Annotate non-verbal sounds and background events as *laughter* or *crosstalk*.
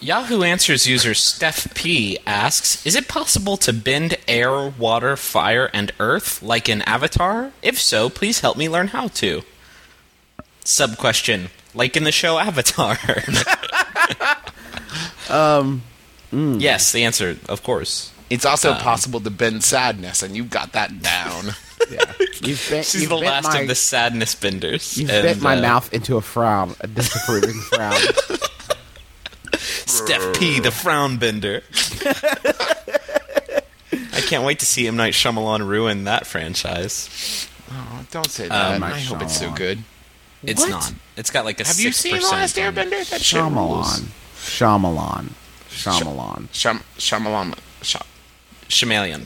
Yahoo Answers user Steph P asks Is it possible to bend air, water, fire, and earth like in Avatar? If so, please help me learn how to. Sub question Like in the show Avatar? *laughs* um. Yes, the answer, of course. It's also possible to bend sadness, and you've got that down. *laughs* Yeah. You've bent, She's you've the last my, of the sadness benders. You've And, bent my uh, mouth into a frown, a disapproving frown. *laughs* Steph P, the frown bender. *laughs* I can't wait to see M. Night Shyamalan ruin that franchise. oh, don't say that. Um, Mike I hope it's so good. It's What? not. It's got like a Have you 6% seen The Last Airbender? That shit rules. Shyamalan. Shyamalan. Shyamalan. Sham- Shyamalan. Sha- Shamalian.